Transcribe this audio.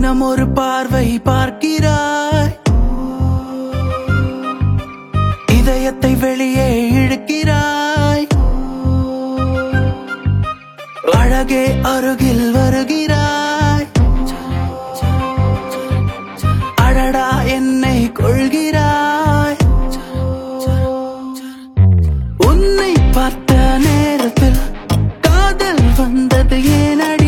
தினம் ஒரு பார்வை பார்க்கிறாய். இதயத்தை வெளியே இழுக்கிறாய். அழகே அருகில் வருகிறாய். அடடா என்னை கொள்கிறாய். உன்னை பார்த்த நேரத்தில் காதல் வந்தது ஏனடி?